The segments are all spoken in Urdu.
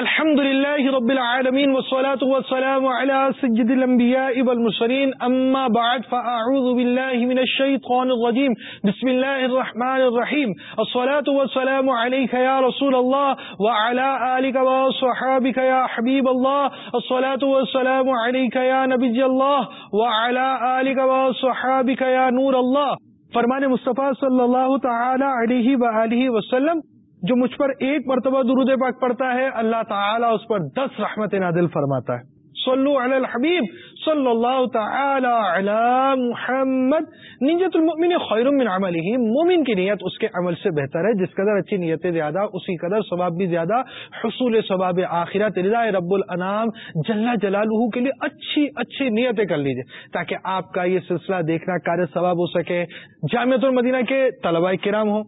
الحمد لله رب العالمين والصلاة والسلام على سجد الأنبياء والمسرين أما بعد فأعوذ بالله من الشيطان الرجيم بسم الله الرحمن الرحيم الصلاة والسلام عليك يا رسول الله وعلى آلك وصحابك يا حبيب الله الصلاة والسلام عليك يا نبي الله وعلى آلك وصحابك يا نور الله فرمان مصطفیٰ صلی اللہ تعالی علیہ وآلہ وسلم جو مجھ پر ایک مرتبہ درود پاک پڑتا ہے، اللہ تعالیٰ اس پر دس رحمت نادل فرماتا ہے۔ صلو علی الحبیب صلی اللہ تعالی علی محمد۔ نیت المؤمن خیر من عمله، مومن کی نیت اس کے عمل سے بہتر ہے۔ جس قدر اچھی نیتیں زیادہ، اسی قدر ثواب بھی زیادہ۔ حصول ثواب آخرت، رضا رب الانام جل جلالہ کے لیے اچھی اچھی نیتیں کر لیجیے۔ تاکہ آپ کا یہ سلسلہ دیکھنا کار ثواب ہو سکے۔ جامعۃ المدینہ کے طلباء کرام ہو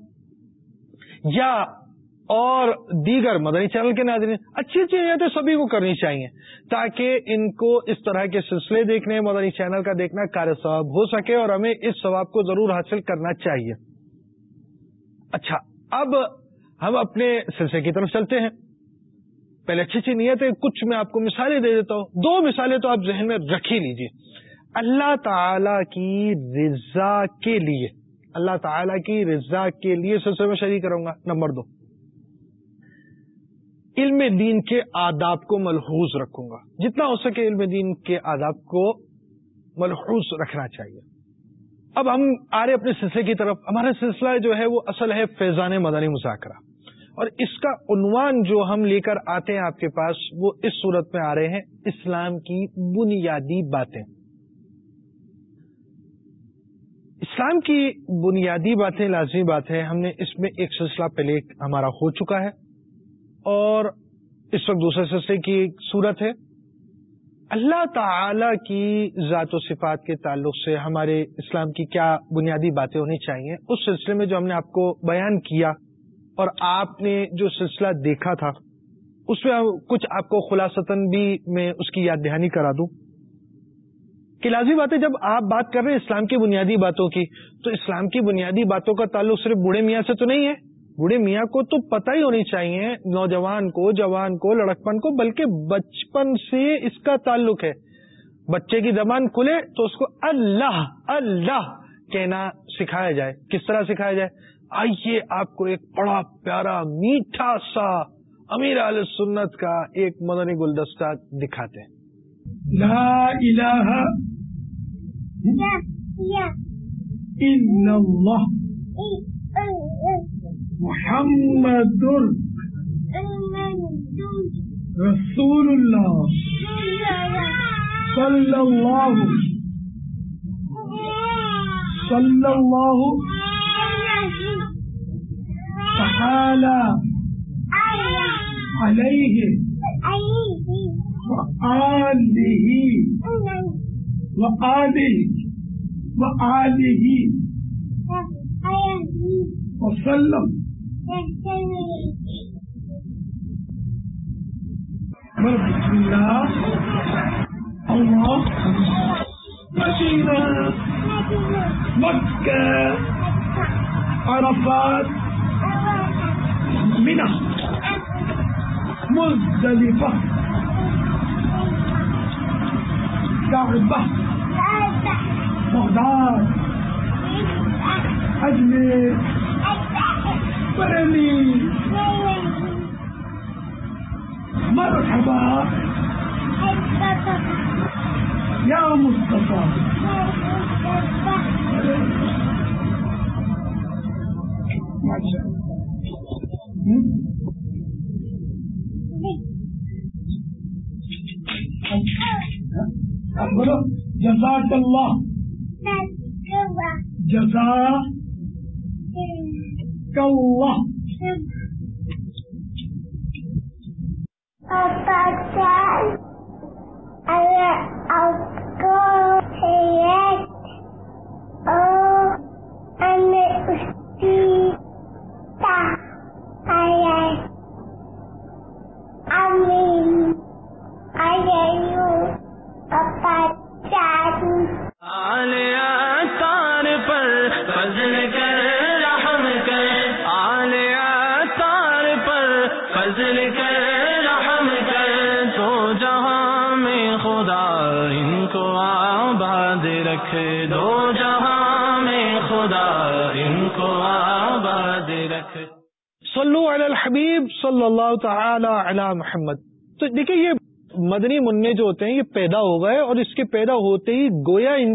یا اور دیگر مدنی چینل کے ناظرین، اچھی اچھی نیتیں سبھی کو کرنی چاہیے تاکہ ان کو اس طرح کے سلسلے دیکھنے، مدنی چینل کا دیکھنا کار ثواب ہو سکے اور ہمیں اس ثواب کو ضرور حاصل کرنا چاہیے۔ اچھا اب ہم اپنے سلسلے کی طرف چلتے ہیں۔ پہلے اچھی اچھی نیتیں، کچھ میں آپ کو مثالیں دے دیتا ہوں۔ دو مثالیں تو آپ ذہن میں رکھ ہی لیجیے اللہ تعالی کی رضا کے لیے، اللہ تعالی کی رضا کے لیے سلسلے میں شریک کروں گا، نمبر دو۔ علم دین کے آداب کو ملحوظ رکھوں گا۔ جتنا ہو سکے علم دین کے آداب کو ملحوظ رکھنا چاہیے۔ اب ہم آ رہے اپنے سلسلے کی طرف، ہمارا سلسلہ جو ہے وہ اصل ہے فیضان مدنی مذاکرہ۔ اور اس کا عنوان جو ہم لے کر آتے ہیں آپ کے پاس، وہ اس صورت میں آ رہے ہیں، اسلام کی بنیادی باتیں۔ اسلام کی بنیادی باتیں، لازمی بات ہے ہم نے اس میں ایک سلسلہ پہلے ہمارا ہو چکا ہے۔ اور اس وقت دوسرے سلسلے کی ایک صورت ہے۔ اللہ تعالی کی ذات و صفات کے تعلق سے ہمارے اسلام کی کیا بنیادی باتیں ہونی چاہیے؟ اس سلسلے میں جو ہم نے آپ کو بیان کیا اور آپ نے جو سلسلہ دیکھا تھا، اس میں کچھ آپ کو خلاصتاً بھی میں اس کی یاد دہانی کرا دوں۔ کہ لازمی بات ہے، جب آپ بات کر رہے ہیں اسلام کی بنیادی باتوں کی، تو اسلام کی بنیادی باتوں کا تعلق صرف بوڑھے میاں سے تو نہیں ہے۔ بوڑھے میاں کو تو پتہ ہی ہونی چاہیے نوجوان کو جوان کو لڑکپن کو بلکہ بچپن سے اس کا تعلق ہے۔ بچے کی زبان کھلے تو اس کو اللہ اللہ کہنا سکھایا جائے۔ کس طرح سکھایا جائے؟ آئیے آپ کو ایک بڑا پیارا میٹھا سا امیر علیہ سنت کا ایک مدنی گلدستہ دکھاتے ہیں۔ لا الہ الا اللہ۔ محمد رسول اللہ صلی اللہ صلی اللہ تعالی علیہ وآلہ وآلہ وآلہ وسلم بسم الله الله مدينة عرفات منى مزدلفة كعبة بغداد أجمل برلين مرحبا۔ يا مصطفى ما شاء الله جزاك الله جزاك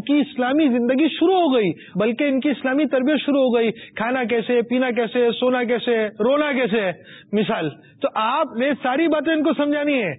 کی اسلامی زندگی شروع ہو گئی، بلکہ ان کی اسلامی تربیت شروع ہو گئی۔ کھانا کیسے، پینا کیسے، سونا کیسے، رونا کیسے؟ مثال، تو آپ نے ساری باتیں ان کو سمجھانی ہے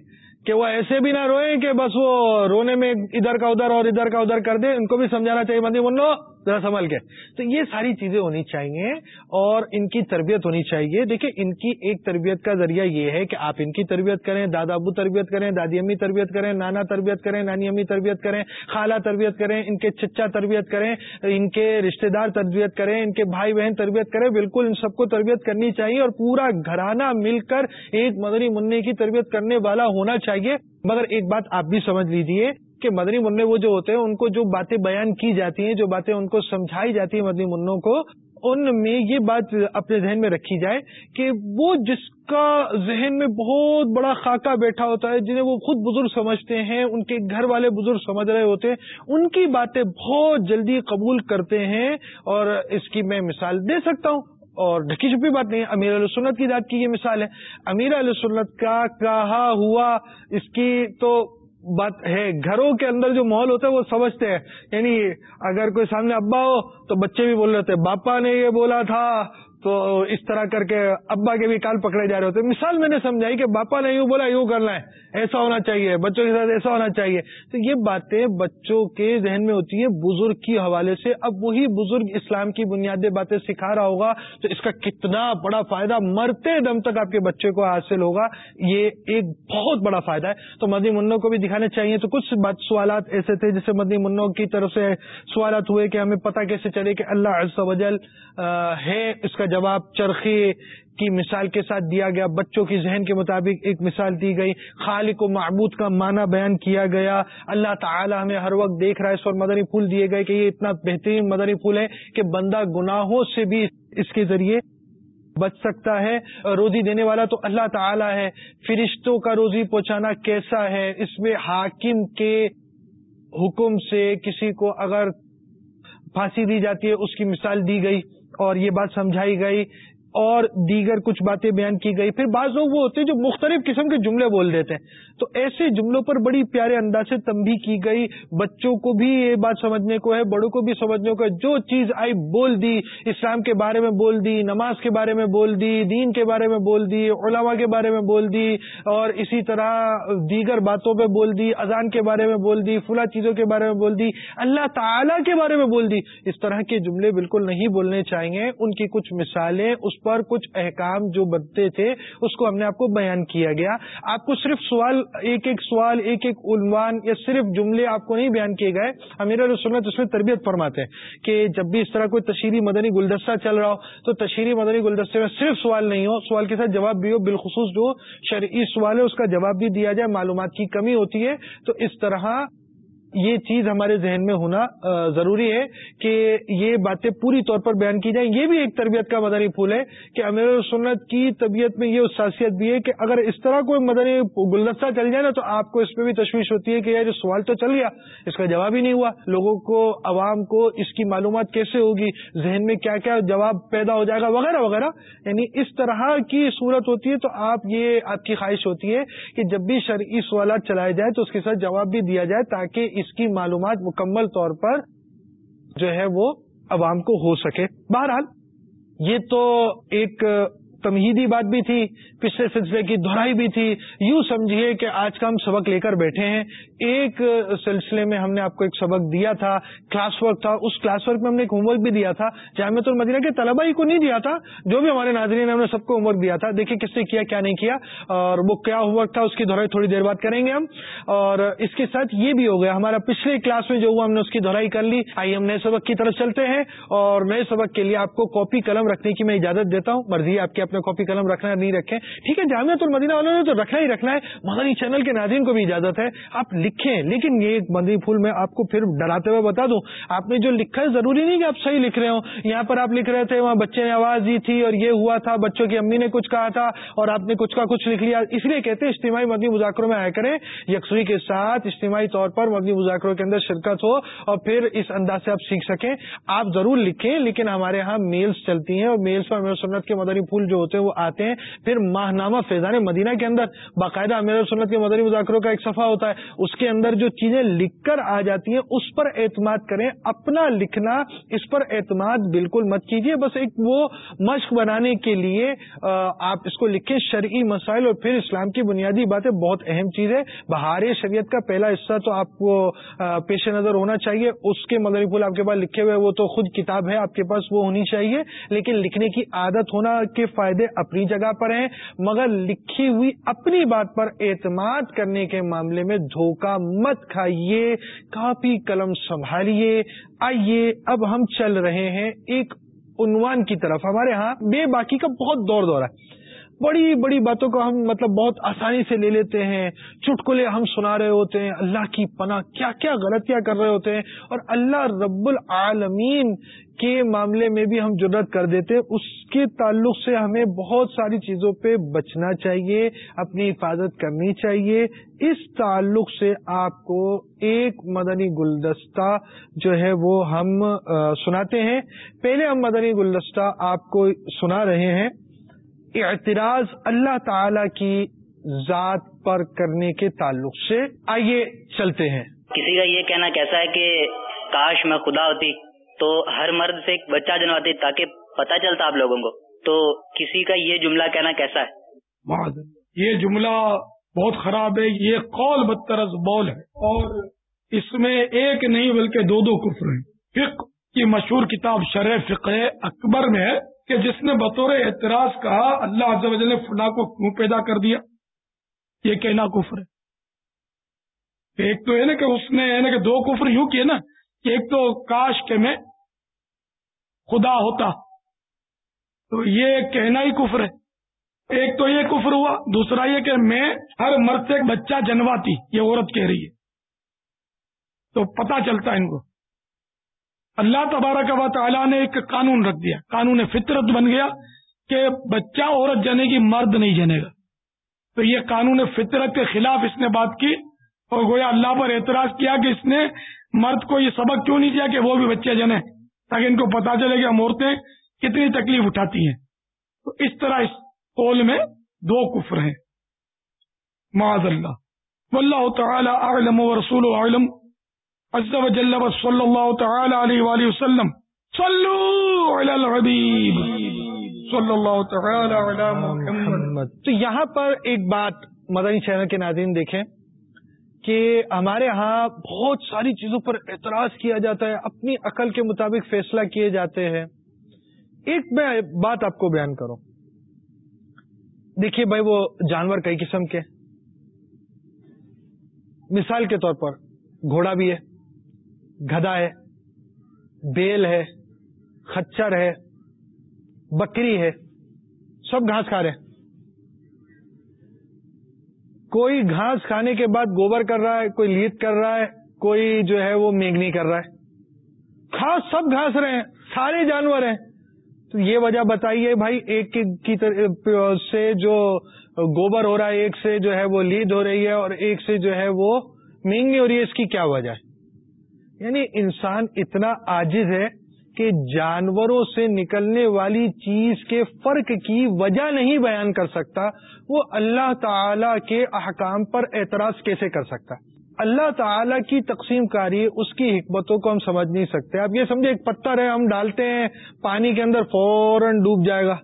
کہ وہ ایسے بھی نہ روئیں کہ بس وہ رونے میں ادھر کا ادھر اور ادھر کا ادھر کر دیں، ان کو بھی سمجھانا چاہیے۔ مطلب مدنی منو ذرا سنبھل کے۔ تو یہ ساری چیزیں ہونی چاہیے اور ان کی تربیت ہونی چاہیے۔ دیکھیں، ان کی ایک تربیت کا ذریعہ یہ ہے کہ آپ ان کی تربیت کریں، دادا ابو تربیت کریں، دادی امی تربیت کریں، نانا تربیت کریں، نانی امی تربیت کریں، خالہ تربیت کریں، ان کے چچا تربیت کریں، ان کے رشتہ دار تربیت کریں، ان کے بھائی بہن تربیت کریں۔ بالکل ان سب کو تربیت کرنی چاہیے اور پورا گھرانہ مل کر ایک مدنی منع کی تربیت کرنے والا ہونا چاہیے۔ مگر ایک بات آپ بھی سمجھ لیجیے کہ مدنی منع وہ جو ہوتے ہیں، ان کو جو باتیں بیان کی جاتی ہیں، جو باتیں ان کو سمجھائی جاتی ہیں مدنی منوں کو، ان میں یہ بات اپنے ذہن میں رکھی جائے کہ وہ جس کا ذہن میں بہت بڑا خاکہ بیٹھا ہوتا ہے، جنہیں وہ خود بزرگ سمجھتے ہیں، ان کے گھر والے بزرگ سمجھ رہے ہوتے ہیں، ان کی باتیں بہت جلدی قبول کرتے ہیں۔ اور اس کی میں مثال دے سکتا ہوں، اور ڈھکی چھپی بات نہیں، امیر علیہ سنت کی ذات کی یہ مثال ہے۔ امیر علیہ سنت کا کہا ہوا، اس کی تو بات ہے، گھروں کے اندر جو ماحول ہوتا ہے وہ سمجھتے ہیں۔ یعنی اگر کوئی سامنے ابا ہو تو بچے بھی بول رہے ہوتے باپا نے یہ بولا تھا تو اس طرح کر کے ابا کے بھی کال پکڑے جا رہے ہوتے مثال میں نے سمجھائی کہ باپا نے یوں بولا، یوں کرنا ہے۔ ایسا ہونا چاہیے، بچوں کے ساتھ ایسا ہونا چاہیے۔ تو یہ باتیں بچوں کے ذہن میں ہوتی ہیں۔ بزرگ کی حوالے سے اب وہی بزرگ اسلام کی بنیادی باتیں سکھا رہا ہوگا۔ تو اس کا کتنا بڑا فائدہ مرتے دم تک آپ کے بچے کو حاصل ہوگا، یہ ایک بہت بڑا فائدہ ہے۔ تو مدنی منوں کو بھی دکھانے چاہیے۔ تو کچھ بات سوالات ایسے تھے جیسے مدنی منوں کی طرف سے سوالات ہوئے کہ ہمیں پتہ کیسے چلے کہ اللہ عز و جل ہے، اس کا جواب چرخی کی مثال کے ساتھ دیا گیا، بچوں کی ذہن کے مطابق ایک مثال دی گئی، خالق و معبود کا معنی بیان کیا گیا۔ اللہ تعالی ہمیں ہر وقت دیکھ رہا ہے، اس پر مدنی پھول دیے گئے کہ یہ اتنا بہترین مدنی پھول ہے کہ بندہ گناہوں سے بھی اس کے ذریعے بچ سکتا ہے۔ روزی دینے والا تو اللہ تعالی ہے۔ فرشتوں کا روزی پہنچانا کیسا ہے؟ اس میں حاکم کے حکم سے کسی کو اگر پھانسی دی جاتی ہے، اس کی مثال دی گئی۔ اور یہ بات سمجھائی گئی اور دیگر کچھ باتیں بیان کی گئی۔ پھر بعض لوگ وہ ہوتے ہیں جو مختلف قسم کے جملے بول دیتے ہیں۔ تو ایسے جملوں پر بڑی پیارے انداز سے تمبی کی گئی۔ بچوں کو بھی یہ بات سمجھنے کو ہے، بڑوں کو بھی سمجھنے کو ہے۔ جو چیز آئی بول دی، اسلام کے بارے میں بول دی، نماز کے بارے میں بول دی، دین کے بارے میں بول دی، علماء کے بارے میں بول دی، اور اسی طرح دیگر باتوں پہ بول دی، اذان کے بارے میں بول دی، فلاں چیزوں کے بارے میں بول دی، اللہ تعالی کے بارے میں بول دی۔ اس طرح کے جملے بالکل نہیں بولنے چاہیے۔ ان کی کچھ مثالیں، اس پر کچھ احکام جو بنتے تھے، اس کو ہم نے آپ کو بیان کیا گیا۔ آپ کو صرف سوال ایک ایک سوال، ایک ایک عنوان یا صرف جملے آپ کو نہیں بیان کیے گئے، امیر سنت اس میں تربیت فرماتے ہیں کہ جب بھی اس طرح کوئی تشہیری مدنی گلدستہ چل رہا ہو تو تشہیری مدنی گلدستے میں صرف سوال نہیں ہو، سوال کے ساتھ جواب بھی ہو، بالخصوص جو شرعی سوال ہے اس کا جواب بھی دیا جائے، معلومات کی کمی ہوتی ہے، تو اس طرح یہ چیز ہمارے ذہن میں ہونا ضروری ہے کہ یہ باتیں پوری طور پر بیان کی جائیں۔ یہ بھی ایک تربیت کا مدنی پھول ہے کہ امیر سنت کی طبیعت میں یہ خاصیت بھی ہے کہ اگر اس طرح کوئی مدنی گلدستہ چل جائے نا تو آپ کو اس پہ بھی تشویش ہوتی ہے کہ یار سوال تو چل گیا، اس کا جواب ہی نہیں ہوا۔ لوگوں کو، عوام کو اس کی معلومات کیسے ہوگی؟ ذہن میں کیا کیا جواب پیدا ہو جائے گا؟ وغیرہ وغیرہ۔ یعنی اس طرح کی صورت ہوتی ہے تو آپ یہ، آپ کی خواہش ہوتی ہے کہ جب بھی شرعی سوالات چلائے جائے تو اس کے ساتھ جواب بھی دیا جائے تاکہ اس کی معلومات مکمل طور پر جو ہے وہ عوام کو ہو سکے۔ بہرحال یہ تو ایک تمہیدی بات بھی تھی، پچھلے سلسلے کی دہرائی بھی تھی۔ یوں سمجھیے کہ آج کا ہم سبق لے کر بیٹھے ہیں۔ ایک سلسلے میں ہم نے آپ کو ایک سبق دیا تھا کلاس ورک تھا۔ اس کلاس ورک میں ہم نے ایک ہوم ورک بھی دیا تھا۔ جامعت المدینہ کے طلبا ہی کو نہیں دیا تھا، جو بھی ہمارے ناظرین ہم نے سب کو ہوم ورک دیا تھا۔ دیکھیے کس نے کیا کیا نہیں کیا۔ اور وہ کیا ہوم ورک تھا، اس کی دہرائی تھوڑی دیر بعد کریں گے ہم۔ اور اس کے ساتھ یہ بھی ہو گیا، ہمارا پچھلے کلاس میں جو ہوا، ہم نے اس کی دہرائی کر لی۔ آئیے ہم نئے سبق کی طرف چلتے ہیں۔ اور نئے سبق کے لیے آپ کو کاپی قلم رکھنے کی میں اجازت دیتا ہوں۔ مرضی آپ کی اپنے کاپی قلم رکھنا نہیں رکھیں۔ ٹھیک ہے جامعت المدینہ والوں نے تو رکھنا ہی رکھنا ہے مدنی چینل کے ناظرین کو بھی اجازت ہے۔ آپ لکھیں، لیکن یہ ایک مدنی پھول میں آپ کو پھر ڈراتے ہوئے بتا دوں۔ آپ نے جو لکھا ہے، ضروری نہیں کہ آپ صحیح لکھ رہے ہو یہاں پر آپ لکھ رہے تھے، وہاں بچے نے آواز دی تھی اور یہ ہوا تھا، بچوں کی امی نے کچھ کہا تھا اور آپ نے کچھ کا کچھ لکھ لیا۔ اس لیے کہتے ہیں، اجتماعی مدنی مذاکروں میں آیا کریں۔ یکسوئی کے ساتھ اجتماعی طور پر مدنی مذاکروں کے اندر شرکت ہو اور پھر اس انداز سے آپ سیکھ سکیں۔ آپ ضرور لکھیں، لیکن ہمارے یہاں میلز چلتی ہیں اور میلز پر امیر سنت کے مدنی پھول جو ہوتے ہیں وہ آتے ہیں۔ پھر ماہنامہ فیضان مدینہ کے اندر باقاعدہ امیر سنت کے مدنی مذاکروں کا ایک صفحہ ہوتا ہے۔ اس کے اندر جو چیزیں لکھ کر آ جاتی ہیں، اس پر اعتماد کریں۔ اپنا لکھنا، اس پر اعتماد بالکل مت کیجیے بس ایک وہ مشق بنانے کے لیے آپ اس کو لکھیں۔ شرعی مسائل اور پھر اسلام کی بنیادی باتیں بہت اہم چیز ہے بہار شریعت کا پہلا حصہ تو آپ کو پیش نظر ہونا چاہیے۔ اس کے مدنی پھول آپ کے پاس لکھے ہوئے وہ تو خود کتاب ہے، آپ کے پاس وہ ہونی چاہیے۔ لیکن لکھنے کی عادت ہونا کے قاعدے اپنی جگہ پر ہیں، مگر لکھی ہوئی اپنی بات پر اعتماد کرنے کے معاملے میں دھوکہ مت کھائیے کاپی قلم سنبھالیے۔ آئیے، اب ہم چل رہے ہیں ایک عنوان کی طرف۔ ہمارے ہاں بے باقی کا بہت دور دور ہے۔ بڑی بڑی باتوں کو ہم مطلب بہت آسانی سے لے لیتے ہیں، چٹکلے ہم سنا رہے ہوتے ہیں، اللہ کی پناہ کیا کیا غلطیاں کر رہے ہوتے ہیں اور اللہ رب العالمین کے معاملے میں بھی ہم جرت کر دیتے ہیں۔ اس کے تعلق سے ہمیں بہت ساری چیزوں پہ بچنا چاہیے، اپنی حفاظت کرنی چاہیے۔ اس تعلق سے آپ کو ایک مدنی گلدستہ جو ہے وہ ہم سناتے ہیں۔ پہلے ہم مدنی گلدستہ آپ کو سنا رہے ہیں۔ اعتراض اللہ تعالی کی ذات پر کرنے کے تعلق سے۔ آئیے چلتے ہیں۔ کسی کا یہ کہنا کیسا ہے کہ کاش میں خدا ہوتی تو ہر مرد سے ایک بچہ جنواتی تاکہ پتہ چلتا آپ لوگوں کو۔ تو کسی کا یہ جملہ کہنا کیسا ہے؟ یہ جملہ بہت خراب ہے۔ یہ قول بدترز بول ہے۔ اور اس میں ایک نہیں بلکہ دو دو کفر ہیں۔ فقہ کی مشہور کتاب شرح فقہ اکبر میں ہے کہ جس نے بطور اعتراض کہا اللہ عز و جل نے فلاں کو کیوں پیدا کر دیا؟ یہ کہنا کفر ہے۔ ایک تو ہے نا کہ اس نے کہ دو کفر یوں کیے نا کہ ایک تو کاش کے میں خدا ہوتا، تو یہ کہنا ہی کفر ہے۔ ایک تو یہ کفر ہوا، دوسرا یہ کہ میں ہر مرد سے ایک بچہ جنواتی یہ عورت کہہ رہی ہے۔ تو پتا چلتا ہے ان کو۔ اللہ تبارک و تعالیٰ نے ایک قانون رکھ دیا۔ قانون فطرت بن گیا کہ بچہ عورت جنے گی، مرد نہیں جنے گا۔ تو یہ قانون فطرت کے خلاف اس نے بات کی اور گویا اللہ پر اعتراض کیا کہ اس نے مرد کو یہ سبق کیوں نہیں دیا کہ وہ بھی بچے جنے، تاکہ ان کو پتا چلے کہ ہم عورتیں کتنی تکلیف اٹھاتی ہیں۔ تو اس طرح اس قول میں دو کفر ہیں۔ معاذ اللہ۔ واللہ تعالی اعلم و رسول علم عز و جل و صلی اللہ تعالی علیہ وآلہ وسلم، صلو علی الحبیب صلی اللہ تعالی علی محمد. تو یہاں پر ایک بات مدنی چینل کے ناظرین دیکھیں کہ ہمارے ہاں بہت ساری چیزوں پر اعتراض کیا جاتا ہے، اپنی عقل کے مطابق فیصلہ کیے جاتے ہیں۔ ایک میں بات آپ کو بیان کروں۔ دیکھیے بھائی، وہ جانور کئی قسم کے مثال کے طور پر گھوڑا بھی ہے۔ گدا ہے، بیل ہے، خچر ہے، بکری ہے، سب گھاس کھا رہے کوئی گھاس کھانے کے بعد گوبر کر رہا ہے، کوئی لیت کر رہا ہے، کوئی جو ہے وہ میگنی کر رہا ہے۔ گھاس سب گھاس رہے ہیں، سارے جانور ہیں۔ تو یہ وجہ بتائیے بھائی، ایک کی طرف سے جو گوبر ہو رہا ہے، ایک سے جو ہے وہ لید ہو رہی ہے اور ایک سے جو ہے وہ مینگنی ہو رہی ہے، اس کی کیا وجہ ہے؟ یعنی انسان اتنا عاجز ہے کہ جانوروں سے نکلنے والی چیز کے فرق کی وجہ نہیں بیان کر سکتا، وہ اللہ تعالی کے احکام پر اعتراض کیسے کر سکتا؟ اللہ تعالی کی تقسیم کاری، اس کی حکمتوں کو ہم سمجھ نہیں سکتے۔ آپ یہ سمجھے ایک پتھر ہے، ہم ڈالتے ہیں، پانی کے اندر فوراً ڈوب جائے گا۔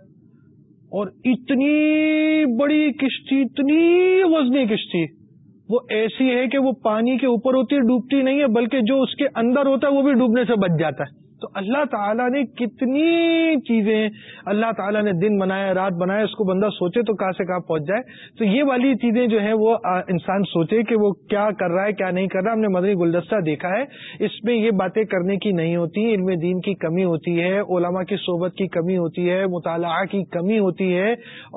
اور اتنی بڑی کشتی، اتنی وزنی کشتی۔ وہ ایسی ہے کہ وہ پانی کے اوپر ہوتی ہے، ڈوبتی نہیں ہے، بلکہ جو اس کے اندر ہوتا ہے، وہ بھی ڈوبنے سے بچ جاتا ہے۔ تو اللہ تعالیٰ نے کتنی چیزیں اللہ تعالیٰ نے دن بنایا، رات بنایا، اس کو بندہ سوچے تو کہاں سے کہاں پہنچ جائے۔ تو یہ والی چیزیں جو ہیں وہ انسان سوچے کہ وہ کیا کر رہا ہے، کیا نہیں کر رہا۔ ہم نے مدنی گلدستہ دیکھا ہے، اس میں یہ باتیں کرنے کی نہیں ہوتی، علم دین کی کمی ہوتی ہے، علماء کی صحبت کی کمی ہوتی ہے، مطالعہ کی کمی ہوتی ہے،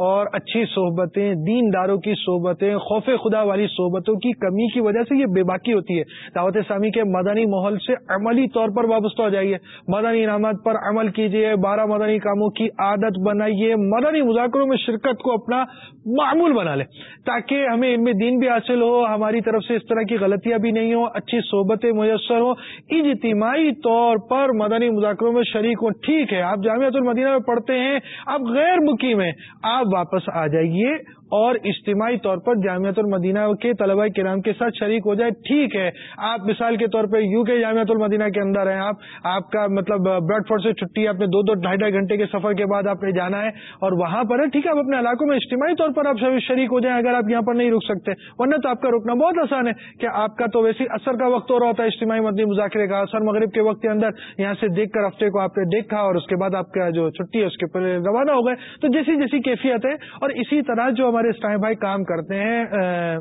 اور اچھی صحبتیں دین داروں کی صحبتیں، خوف خدا والی صحبتوں کی کمی کی وجہ سے یہ بے باکی ہوتی ہے۔ دعوت اسلامی کے مدنی ماحول سے عملی طور پر وابستہ ہو جائیے۔ مدنی انعامات پر عمل کیجیے بارہ مدنی کاموں کی عادت بنائیے، مدنی مذاکروں میں شرکت کو اپنا معمول بنا لے تاکہ ہمیں ان میں دین بھی حاصل ہو، ہماری طرف سے اس طرح کی غلطیاں بھی نہیں ہوں، اچھی صحبتیں میسر ہوں۔ اجتماعی طور پر مدنی مذاکروں میں شریک ہوں، ٹھیک ہے، آپ جامعۃ المدینہ میں پڑھتے ہیں، آپ غیر مقیم ہیں، آپ واپس آ جائیے۔ اور اجتماعی طور پر جامعت المدینہ کے طلبہ کرام کے ساتھ شریک ہو جائے، ٹھیک ہے۔ آپ مثال کے طور پہ یو کے جامعت المدینہ کے اندر ہیں، آپ آپ کا مطلب بریڈ فورڈ سے چھٹی آپ نے دو دو ڈھائی ڈھائی گھنٹے کے سفر کے بعد آپ نے جانا ہے اور وہاں پر ہے، ٹھیک ہے، آپ اپنے علاقوں میں اجتماعی طور پر آپ شریک ہو جائیں اگر آپ یہاں پر نہیں رک سکتے۔ ورنہ تو آپ کا رکنا بہت آسان ہے کہ آپ کا تو ویسے اثر کا وقت ہو رہا ہوتا ہے اجتماعی مدنی مذاکرے کا۔ اثر مغرب کے وقت کے اندر یہاں سے دیکھ کر ہفتے کو آپ نے دیکھا اور اس کے بعد آپ کا جو چھٹی ہے، اس کے روانہ ہو گئے۔ تو جیسی جیسی کیفیت ہے اور اسی طرح جو ہمارے ہمارے اسٹائم بھائی کام کرتے ہیں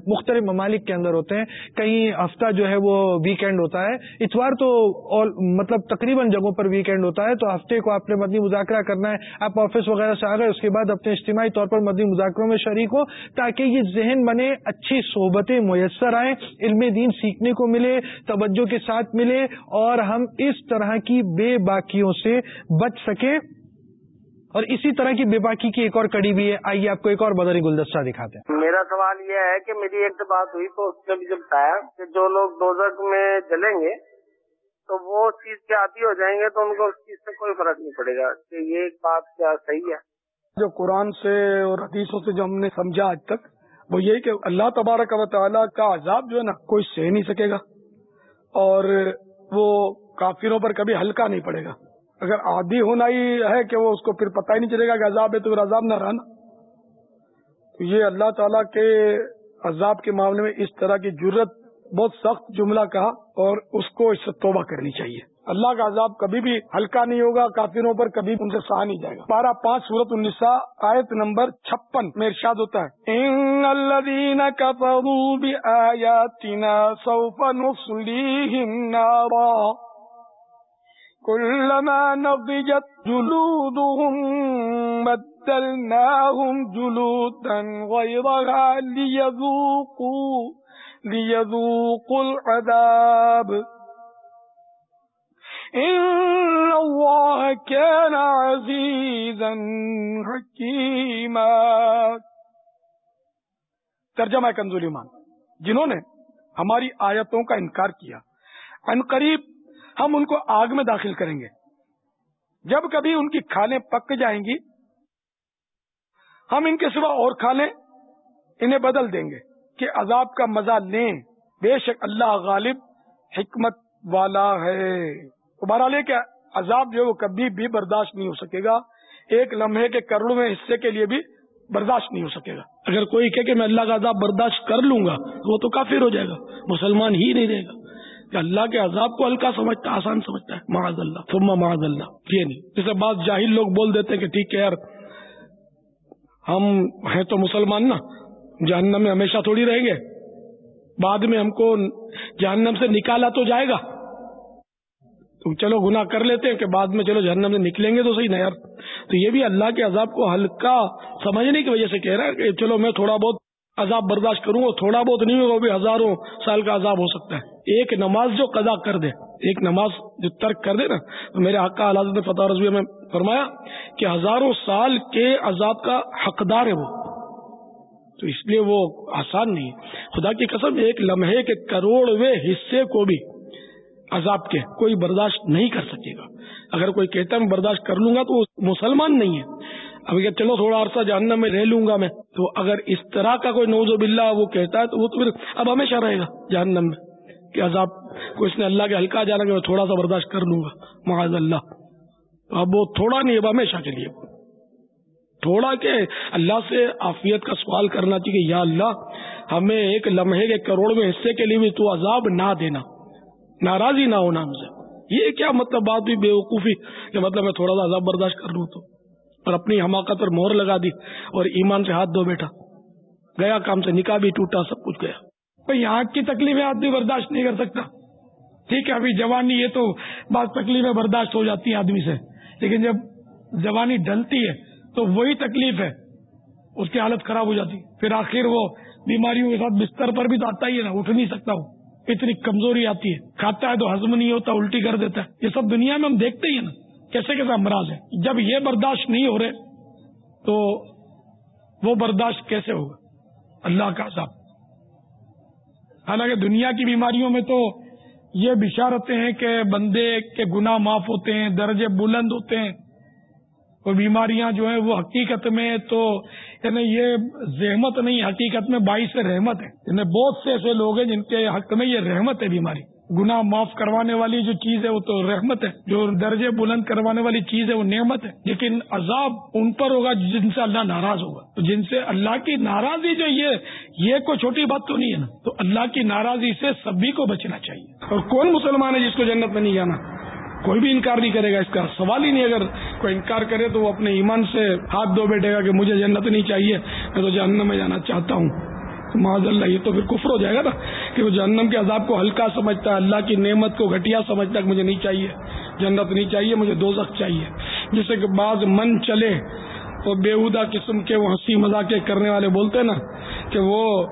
مختلف ممالک کے اندر ہوتے ہیں۔ کہیں ہفتہ جو ہے وہ ویکینڈ ہوتا ہے۔ اتوار تو مطلب تقریباً جگہوں پر ویکینڈ ہوتا ہے، تو ہفتے کو آپ نے مدنی مذاکرہ کرنا ہے۔ آپ آفس وغیرہ سے آ گئے، اس کے بعد اپنے اجتماعی طور پر مدنی مذاکروں میں شریک ہو، تاکہ یہ ذہن بنے، اچھی صحبتیں میسر آئیں، علم دین سیکھنے کو ملے، توجہ کے ساتھ ملے، اور ہم اس طرح کی بے باکیوں سے بچ سکیں۔ اور اسی طرح کی بے باکی کی ایک اور کڑی بھی ہے۔ آئیے آپ کو ایک اور بدری گلدستہ دکھاتے ہیں۔ میرا سوال یہ ہے کہ میری ایک بات ہوئی تو اس نے بھی جب بتایا کہ جو لوگ دوزک میں جلیں گے تو وہ چیز کے عادی ہو جائیں گے تو ان کو اس چیز سے کوئی فرق نہیں پڑے گا۔ کہ یہ ایک بات کیا صحیح ہے؟ جو قرآن سے اور حدیثوں سے جو ہم نے سمجھا آج تک وہ یہی کہ اللہ تبارک و تعالیٰ کا عذاب جو ہے نا کوئی سہ نہیں سکے گا اور وہ کافروں پر کبھی ہلکا نہیں پڑے گا۔ اگر عادی ہونا ہی ہے کہ وہ اس کو پھر پتہ ہی نہیں چلے گا کہ عذاب ہے تو پھر عذاب نہ رہنا۔ تو یہ اللہ تعالیٰ کے عذاب کے معاملے میں اس طرح کی جرت بہت سخت جملہ کہا اور اس کو اس سے توبہ کرنی چاہیے۔ اللہ کا عذاب کبھی بھی ہلکا نہیں ہوگا، کافروں پر کبھی ان سے سہا نہیں جائے گا۔ بارہ پانچ سورت النساء، آیت نمبر چھپن میں ارشاد ہوتا ہے۔ ان الذین کفروا بآیاتنا سوف نصلیہم نارا۔ كلما نضجت جلودهم بدلناهم جلودا غيرها ليذوقوا ليذوقوا العذاب. إن الله كان عزيزا حكيما. ترجمہ کنزول ایمان جنہوں نے ہماری آیتوں کا انکار کیا. ان قریب ہم ان کو آگ میں داخل کریں گے۔ جب کبھی ان کی کھالیں پک جائیں گی، ہم ان کے سوا اور کھالیں انہیں بدل دیں گے کہ عذاب کا مزہ لیں۔ بے شک اللہ غالب، حکمت والا ہے۔ دوبارہ لے کے عذاب جو وہ کبھی بھی برداشت نہیں ہو سکے گا۔ ایک لمحے کے کروڑوں میں حصے کے لیے بھی برداشت نہیں ہو سکے گا۔ اگر کوئی کہ میں اللہ کا عذاب برداشت کر لوں گا، وہ تو کافر ہو جائے گا، مسلمان ہی نہیں رہے گا۔ کہ اللہ کے عذاب کو ہلکا سمجھتا ہے آسان سمجھتا ہے۔ معاذ اللہ، ثم معاذ اللہ۔ یہ نہیں۔ جیسے بعض جاہل لوگ بول دیتے ہیں کہ ٹھیک ہے یار، ہم ہیں تو مسلمان نا، جہنم میں ہمیشہ تھوڑی رہیں گے۔ بعد میں ہم کو جہنم سے نکالا تو جائے گا۔ تو چلو گناہ کر لیتے ہیں کہ بعد میں چلو جہنم سے نکلیں گے تو صحیح نا یار۔ تو یہ بھی اللہ کے عذاب کو ہلکا سمجھنے کی وجہ سے کہہ رہا ہے کہ چلو میں تھوڑا بہت عذاب برداشت کروں گا تھوڑا بہت نہیں ہوگا بھی ہزاروں سال کا عذاب ہو سکتا ہے۔ ایک نماز جو قضا کر دے، ایک نماز جو ترک کر دے نا، تو میرے حقا حالات نے فتح رضویہ میں فرمایا کہ ہزاروں سال کے عذاب کا حقدار ہے وہ۔ تو اس لیے وہ آسان نہیں ہے۔ خدا کی قسم، ایک لمحے کے کروڑوے حصے کو بھی عذاب کے کوئی برداشت نہیں کر سکے گا۔ اگر کوئی کہتا میں برداشت کر لوں گا تو وہ مسلمان نہیں ہے۔ اب کہ چلو، تھوڑا عرصہ جہنم میں رہ لوں گا میں۔ تو اگر اس طرح کا کوئی نوز باللہ وہ کہتا ہے، تو وہ تو پھر اب ہمیشہ رہے گا جہنم میں۔ کہ عذاب کو اس نے اللہ کے ہلکا جانا کہ میں تھوڑا سا برداشت کر لوں گا۔ معاذ اللہ۔ تو اب وہ تھوڑا نہیں اب ہمیشہ کے لیے۔ تھوڑا کہ اللہ سے عافیت کا سوال کرنا چاہیے کہ یا اللہ، ہمیں ایک لمحے کے کروڑ میں حصے کے لیے بھی تو عذاب نہ دینا۔ ناراضی نہ ہونا ہم سے۔ یہ کیا مطلب بات بھی بے وقوفی کہ مطلب میں تھوڑا سا عذاب برداشت کر لوں تو۔ اور اپنی حماقت پر مہر لگا دی اور ایمان سے ہاتھ دھو بیٹھا۔ گیا کام سے، نکاح بھی ٹوٹا، سب کچھ گیا۔ بھائی آنکھ کی تکلیفیں آدمی برداشت نہیں کر سکتا۔ ٹھیک ہے، ابھی جوانی یہ تو بعض تکلیفیں برداشت ہو جاتی ہیں آدمی سے، لیکن جب جوانی ڈلتی ہے تو وہی تکلیف ہے، اس کی حالت خراب ہو جاتی پھر آخر وہ بیماریوں کے ساتھ بستر پر بھی تو آتا ہی ہے نا، اٹھ نہیں سکتا ہوں اتنی کمزوری آتی ہے، کھاتا ہے تو ہزم نہیں ہوتا، الٹی کر دیتا ہے۔ یہ سب دنیا میں ہم دیکھتے ہی نا، کیسے کیسے امراض ہے جب یہ برداشت نہیں ہو رہے تو وہ برداشت کیسے ہوگا؟ اللہ کا عذاب حالانکہ دنیا کی بیماریوں میں تو یہ بشارتیں ہیں کہ بندے کے گناہ معاف ہوتے ہیں، درجے بلند ہوتے ہیں۔ وہ بیماریاں جو ہیں وہ حقیقت میں تو یعنی یہ زحمت نہیں، حقیقت میں باعث رحمت ہے۔ یعنی بہت سے ایسے لوگ ہیں جن کے حق میں یہ رحمت ہے بیماری۔ گناہ معاف کروانے والی جو چیز ہے وہ تو رحمت ہے، جو درجے بلند کروانے والی چیز ہے وہ نعمت ہے۔ لیکن عذاب ان پر ہوگا جن سے اللہ ناراض ہوگا۔ تو جن سے اللہ کی ناراضی جو یہ یہ کوئی چھوٹی بات تو نہیں ہے نا۔ تو اللہ کی ناراضی سے سبھی کو بچنا چاہیے۔ اور کون مسلمان ہے جس کو جنت میں نہیں جانا؟ کوئی بھی انکار نہیں کرے گا اس کا۔ سوال ہی نہیں، اگر کوئی انکار کرے تو وہ اپنے ایمان سے ہاتھ دھو بیٹھے گا کہ مجھے جنت نہیں چاہیے، میں تو جہنم میں جانا چاہتا ہوں۔ معذ اللہ، یہ تو پھر کفر ہو جائے گا نا۔ کہ وہ جہنم کے عذاب کو ہلکا سمجھتا ہے، اللہ کی نعمت کو گھٹیا سمجھتا ہے کہ مجھے نہیں چاہیے۔ جنت نہیں چاہیے، مجھے دو چاہیے۔ جسے کہ بعض من چلے تو بےحدہ قسم کے وہ ہنسی مذاقے کرنے والے بولتے نا کہ وہ،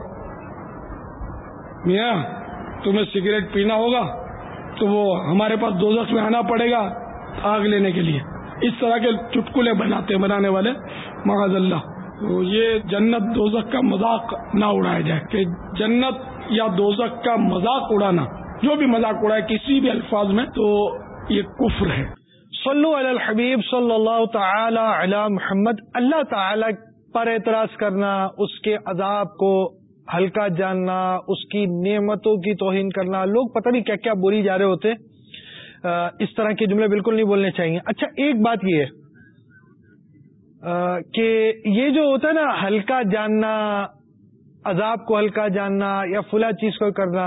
میاں، تمہیں سگریٹ پینا ہوگا تو وہ ہمارے پاس دو میں آنا پڑے گا آگ لینے کے لیے۔ اس طرح کے چٹکلے بناتے، بنانے والے محاذ اللہ۔ تو یہ جنت دوزخ کا مذاق نہ اڑایا جائے، کہ جنت یا دوزخ کا مذاق اڑانا، جو بھی مذاق اڑائے کسی بھی الفاظ میں، تو یہ کفر ہے۔ صلو علی الحبیب صلی اللہ تعالی علی محمد، اللہ تعالی پر اعتراض کرنا، اس کے عذاب کو ہلکا جاننا، اس کی نعمتوں کی توہین کرنا۔ لوگ پتہ نہیں کیا کیا بولی جا رہے ہوتے اس طرح کے جملے بالکل نہیں بولنے چاہیے۔ اچھا ایک بات یہ ہے کہ یہ جو ہوتا ہے نا، ہلکا جاننا، عذاب کو ہلکا جاننا یا فلا چیز کو کرنا،